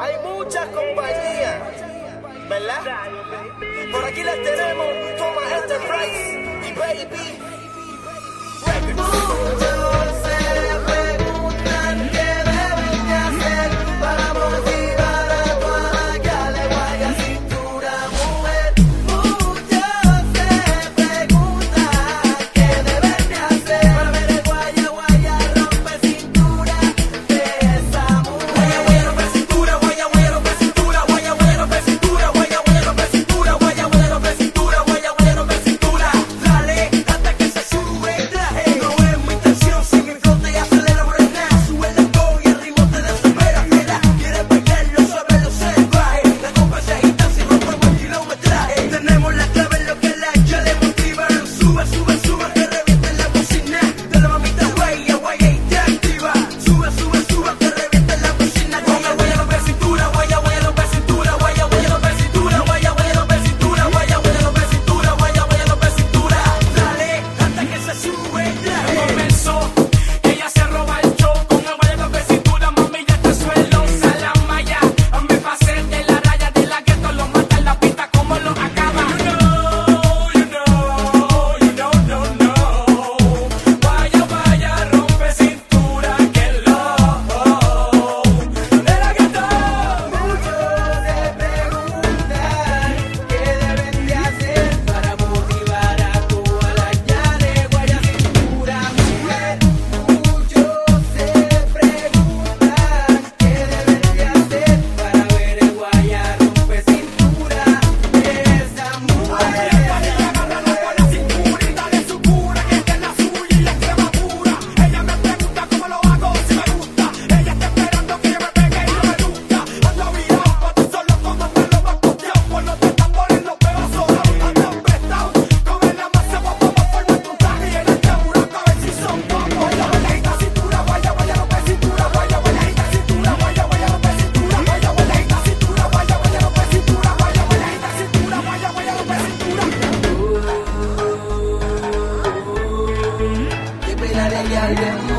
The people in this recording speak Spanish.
Hay muchas compañías, ¿verdad? Por aquí las tenemos, Thomas Enterprise y Baby. 再远